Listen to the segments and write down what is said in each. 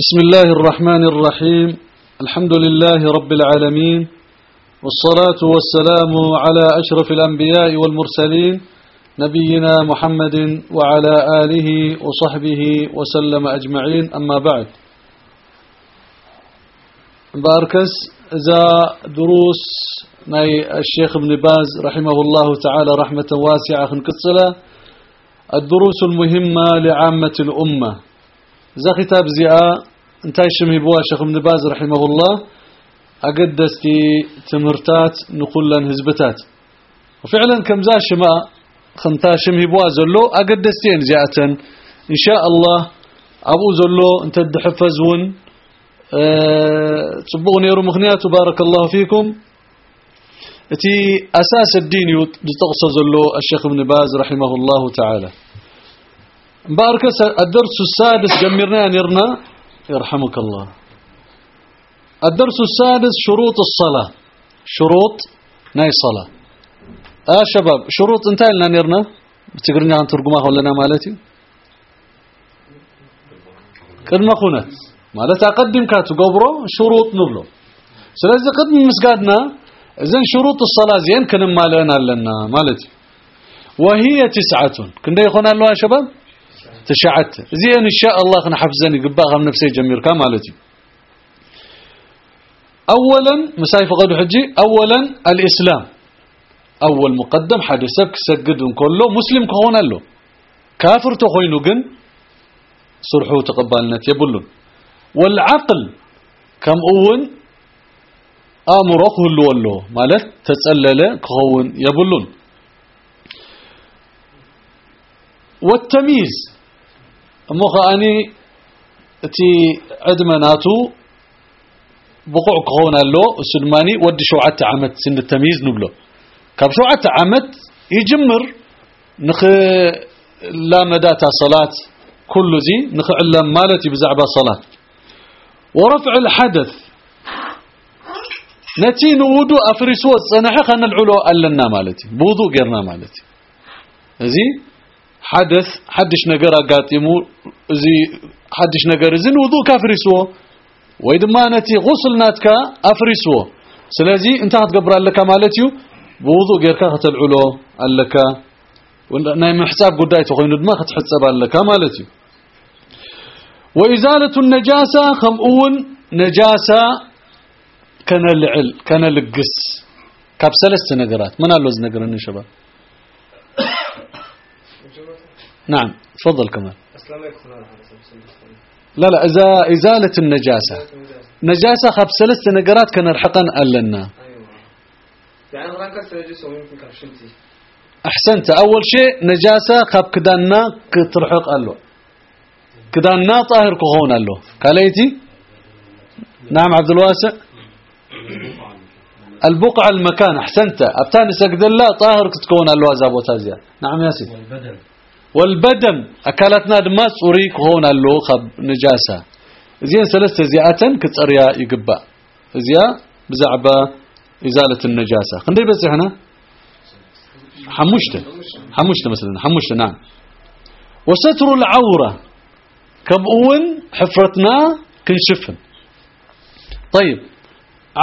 بسم الله الرحمن الرحيم. الحمد لله رب العالمين. والصلاة والسلام على أشرف الأنبياء والمرسلين نبينا محمد وعلى آله وصحبه وسلم أجمعين. أما بعد. باركس إذا دروس ناي الشيخ ابن باز رحمه الله تعالى رحمة واسعة خنقصلة الدروس المهمة لعامة الأمة. ذا كتاب زياء انتاي شمي بوا شيخ ابن باز رحمه الله أقدستي تمرتات نقول هزبتات وفعلا كم ذا شما خنتا شمي بوا زلو أقدستين زياءة إن شاء الله أبو زلو انت الدحفزون أه تبغوا نيرو مخنيات بارك الله فيكم تي أساس الدين يتقصز له الشيخ ابن باز رحمه الله تعالى بارك الدرس السادس جمرنا نرنا يرحمك الله. الدرس السادس شروط الصلاة. شروط ناي صلاة. آه شباب شروط انتهى لنا نرنا بتقرنا عن ترجمة لنا مالتي؟ كلمة خونت مالتها قدم كاتو قبره شروط نبلو. سلازي قدم مسقادنا. إذن شروط الصلاة زين كن ما لنا. لنا مالتي. وهي تسعة. كن ده تشعت. زين إن شاء الله خنا حفزني قبا غم نفسي جمير كمالتي أولا مسايف قد حجي أولا الإسلام. أول مقدم حدثك سجد كله مسلم كهون له كافر تخوينو جن صرحو تقبلنا يبلون. والعقل كم أون آمر كل ولو مالت تسألل كهون يبلون. والتمييز مخا أني تي عدمناتو بقوع كهون له السلماني ودي شوعة عمت سن التمييز نبلو كاب شوعة عمت يجمر نخ لا مداتا صلاة كل زي نخ علم مالتي بزعبة صلاة ورفع الحدث نتين وضوء أفرسوة صنحة خلنا العلو ألنا مالتي بوضوء غيرنا مالتي زي حدث حدش نقرأ قاتمو زي حدش نقرأ زين وضوء كافرسوه ويدما نتي غسل ناتكا أفرسوه سلازي انت هتقبر لك مالتيو بوضوء غيرك هتلعلو لك نايم حساب قداي تخوين دما هتحسب لك مالتيو وإزالة النجاسة خمؤون نجاسة كان العل كان لقس كاب ثلاث نقرأت. من اللوز نقرن شباب نعم تفضل كمان لا لا إذا إزالة النجاسة. نجاسة خب ثلاث نقرات كان الحقن ألنا. يعني وممكن كرشمتي أحسنت. أول شيء نجاسة خب كدانا كترحق ألو. كدانا طاهر كهون ألو. كاليتي؟ نعم عبد الواسع. البقع المكان. أحسنت. أبتاني سجد الله طاهر كتكون ألو أزاب وتازيا نعم ياسين والبدن. والبدن أكلتنا دماس أريك هون اللو خب نجاسة زين ثلاثة زيادة كتريا يقبا زيا بزعبة إزالة النجاسة خندي بس هنا حمشته حمشته مثلا حمشته نعم وستر العورة كبؤون حفرتنا كنشفن طيب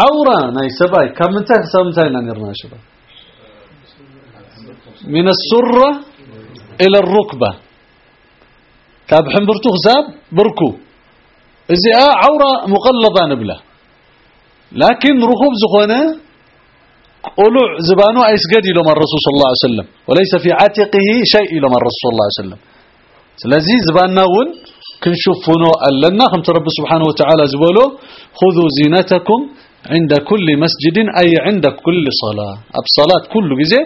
عورة ناي سباي كم انتهى حساب انتهى نرنا شباب من السرة إلى الركبة. كاب حنبرتو خزاب بركو. إذا آه عورة مقلضة نبلة. لكن ركوب زخونة قلوع زبانو أيسقد إلى من الرسول صلى الله عليه وسلم وليس في عاتقه شيء من الرسول صلى الله عليه وسلم. سلازي زباننا ون كنشوفونو ألنا خمت رب سبحانه وتعالى زبولو خذوا زينتكم عند كل مسجد أي عند كل صلاة. أب صلاة كل جزء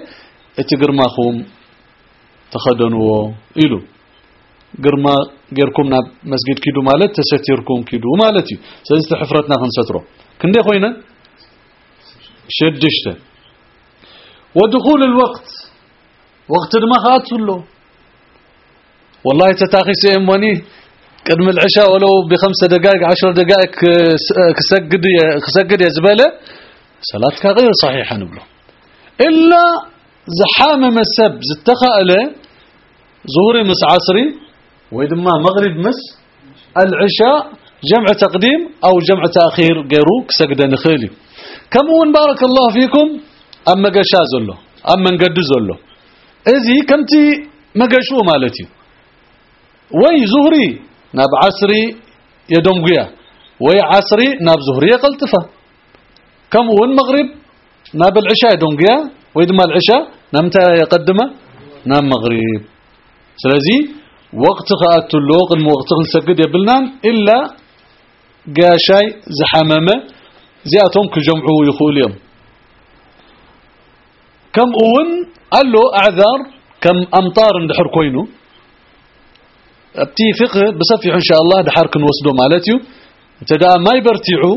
تخدنوا إلو قرما غيركم ناب مسجد كيدو مالت تستيركم كيدو مالتي سلست حفرتنا خنسترو كندي خوينا شدشت ودخول الوقت وقت ما له والله تتاخي سيموني قدم العشاء ولو بخمسة دقائق عشر دقائق كسجد كسجد يا زبالة صلاتك غير صحيحة نبلو إلا زحامة مسب زتخأله ظهري مس عصري ويدما مغرب مس العشاء جمع تقديم أو جمع تأخير غيرو كسجد نخيلي. كم ون بارك الله فيكم؟ أما قشا زلو أما نقد زلو. إذي كمتي مقشو مالتي. وي زهري ناب عصري يدومقيا وي عصري ناب زهري قلتفة كم ون مغرب ناب العشاء يدومقيا ويدما العشاء نمتى يقدمه. نام مغرب. سلازي وقت خاطر اللوق الوقت نسجد يبلنان إلا قاشاي زحمامة زياتهم كجمعوا يخول يوم كم أون قال له أعذار كم أمطار دحر كوينو. أبتي فقه بصفي إن شاء الله دحر كن مالتيو. تدا ما يبرتعو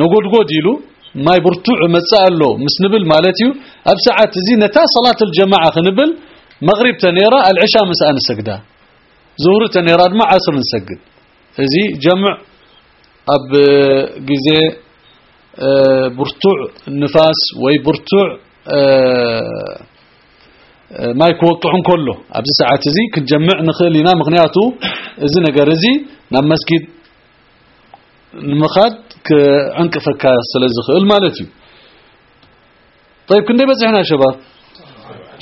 نقول قوديلو ما يبرتع مسألو مسنبل مالتيو. أبسعة زينة صلاة الجماعة خنبل مغرب تنيرا العشاء مساء نسجدها زهور تنيرا ما عصر نسجد هذي جمع أب جزء آه، برتوع النفاس وي برتوع آه، آه، ما يكوقعون كله. أبز ساعات زي كنجمع نخلينا مغنياتو. إذا نجرزي نام مسجد المخاد كعنك فكا سلزخ المالتي طيب كنا بس إحنا شباب.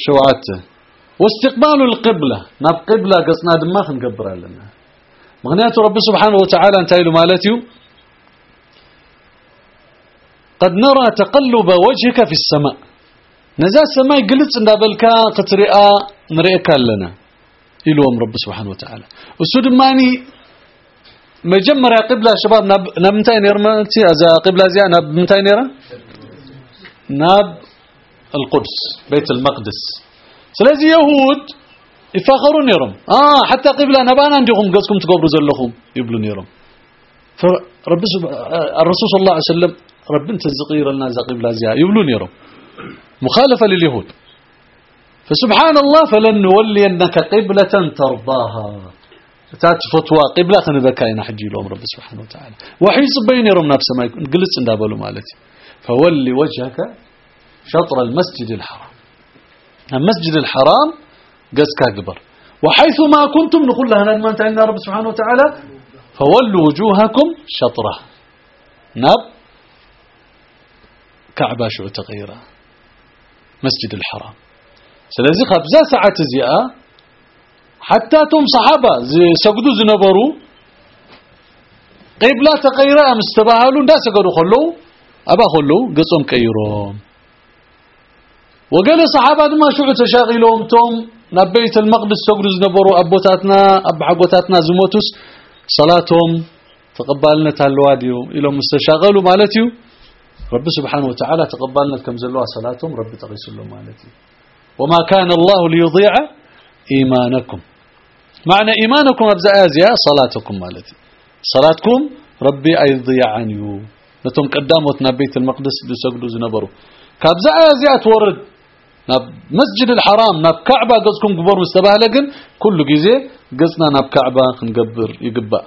شوعات. واستقبال القبلة. ناب قبلة قصنا دماغ نكبر لنا. مغنيات رب سبحانه وتعالى انتهي له مالتي قد نرى تقلب وجهك في السماء. نزا السماء قلت ان بالكا قترئا نرئك لنا. يلوم رب سبحانه وتعالى. والسود ماني مجمر يا قبلة شباب ناب نمتين يرمتي أزا قبلة زي ناب متين يرى ناب القدس بيت المقدس. سلازي يهود يفاخرون يرم آه حتى قبلة نبانا عندكم قصكم تقبروا زلخم يبلون يرم فرب الرسول صلى الله عليه وسلم رب انت الزقير لنا زقيب لازيا يبلون يرم مخالفة لليهود. فسبحان الله فلن نولي أنك قبلة ترضاها. تات فتوى قبلة خنبكاين حجي لهم رب سبحانه وتعالى. وحيص بين يرم نفس ما يكون قلت اندابلو مالتي. فولي وجهك شطر المسجد الحرام. المسجد الحرام قسكا قبر. وحيث ما كنتم نقول لها ما انت رب سبحانه وتعالى فولوا وجوهكم شطرة. ناب كعبة شو تغيره مسجد الحرام. سلازي خبزة ساعة زياء حتى توم صحابة زي سجدوا زنبروا قبلة تغيره مستباهلون دا سجدوا خلو أبا خلو قصهم كيروم. وقال الصحابة ما شو تشاغلهم توم نبيت المقدس سجدوا زنبروا أبوتاتنا أب عقوتاتنا زموتوس صلاتهم تقبلنا تالواديو إلى مستشاغلوا مالتيو. رب سبحانه وتعالى تقبلنا كم زلوا صلاتهم رب تغيس لهم مالتي وما كان الله ليضيع إيمانكم. معنى إيمانكم أبزا آزيا صلاتكم مالتي. صلاتكم ربي أي ضيع عنيو نتم قدامتنا بيت المقدس لسجدوا زنبروا. كابزا آزيا تورد. ناب مسجد الحرام ناب كعبة قصكم قبر مستباه لكن كل جزء قصنا ناب كعبة نقبر يقبأ.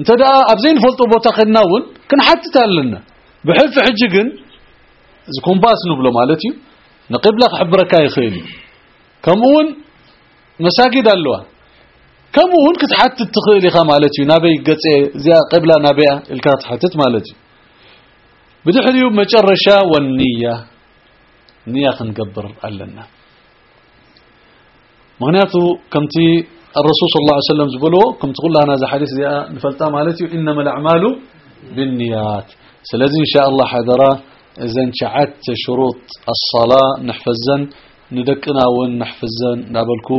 انت دا أبزين فلطو بوتا خدناون كن حتى تهلنا بحلف حجقن زكون باس نبلو مالتي نقب لك حبرك يا خيلي كمون مساجد اللوا كمون كنت حتى تخيلي خا مالتي. نبي قصي زي قبلة نبي الكات حتت مالتي. بدحريو مجرشة والنية. نية نقبر لنا مغنياتو كمتي الرسول صلى الله عليه وسلم زبلو كم تقول لها هذا حديث زي نفلتا مالتي إنما الأعمال بالنيات. سلازي إن شاء الله حضرا إذا شعت شروط الصلاة نحفزن ندكنا ونحفزن نابلكو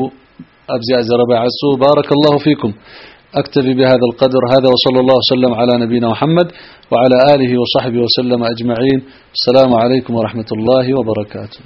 أبزع زربع عسو بارك الله فيكم. أكتفي بهذا القدر هذا وصلى الله وسلم على نبينا محمد وعلى آله وصحبه وسلم أجمعين. السلام عليكم ورحمة الله وبركاته.